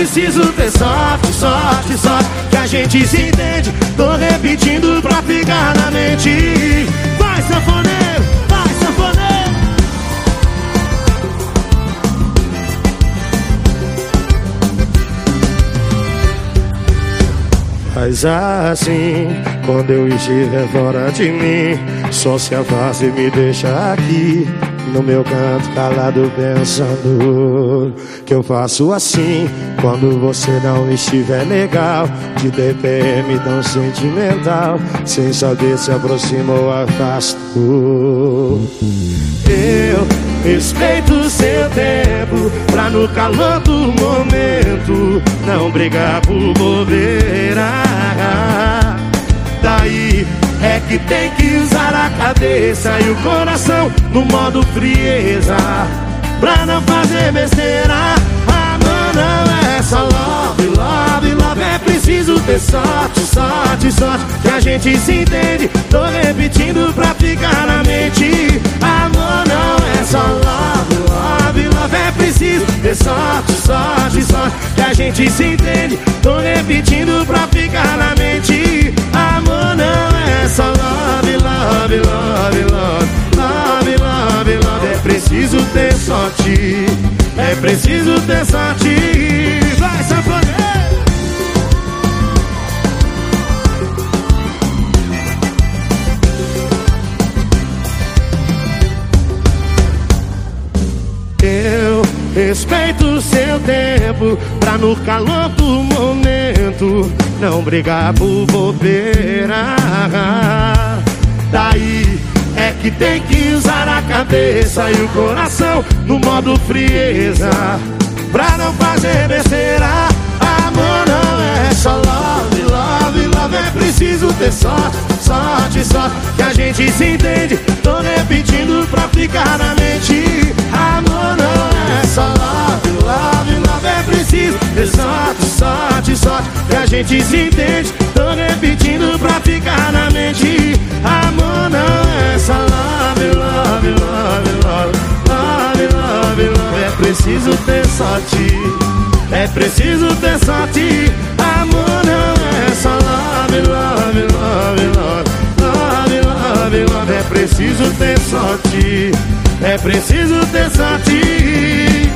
preciso ter sorte, sorte, sorte Que a gente se entende. Tô repetindo pra ficar na mente. Vai, sanfoneiro, vai, sanfoneiro. Faz assim, quando eu estiver fora de mim Só se afasta e me deixa aqui no meu canto calado pensando que eu faço assim quando você não estiver legal. De TPM tão sentimental sem saber se aproxima ou afasta. Eu respeito seu tempo pra no calor do momento não brigar por bobeira é que tem que usar a cabeça e o coração no modo frieza. Pra não fazer besteira Amor não é só love, love, love. É preciso ter sorte, sorte, sorte Que a gente se entende. Tô repetindo pra ficar na mente. Amor não é só love, love, love. É preciso ter sorte, sorte, sorte Que a gente se entende. Tô repetindo pra ficar na mente ter sorte. É preciso ter sorte. Vai, sanfoneiro Eu respeito o seu tempo Pra no calor do momento Não brigar por bobeira que tem que usar a cabeça e o coração No modo frieza. Pra não fazer besteira Amor não é só love, love, love É preciso ter sorte, sorte, sorte Que a gente se entende. Tô repetindo pra ficar na mente. Amor não é só love, love, love É preciso ter sorte, sorte, sorte Que a gente se entende sorte É preciso ter sorte. Amor não é só love, love, love, love. Love, love, love. É preciso ter sorte. É preciso ter sorte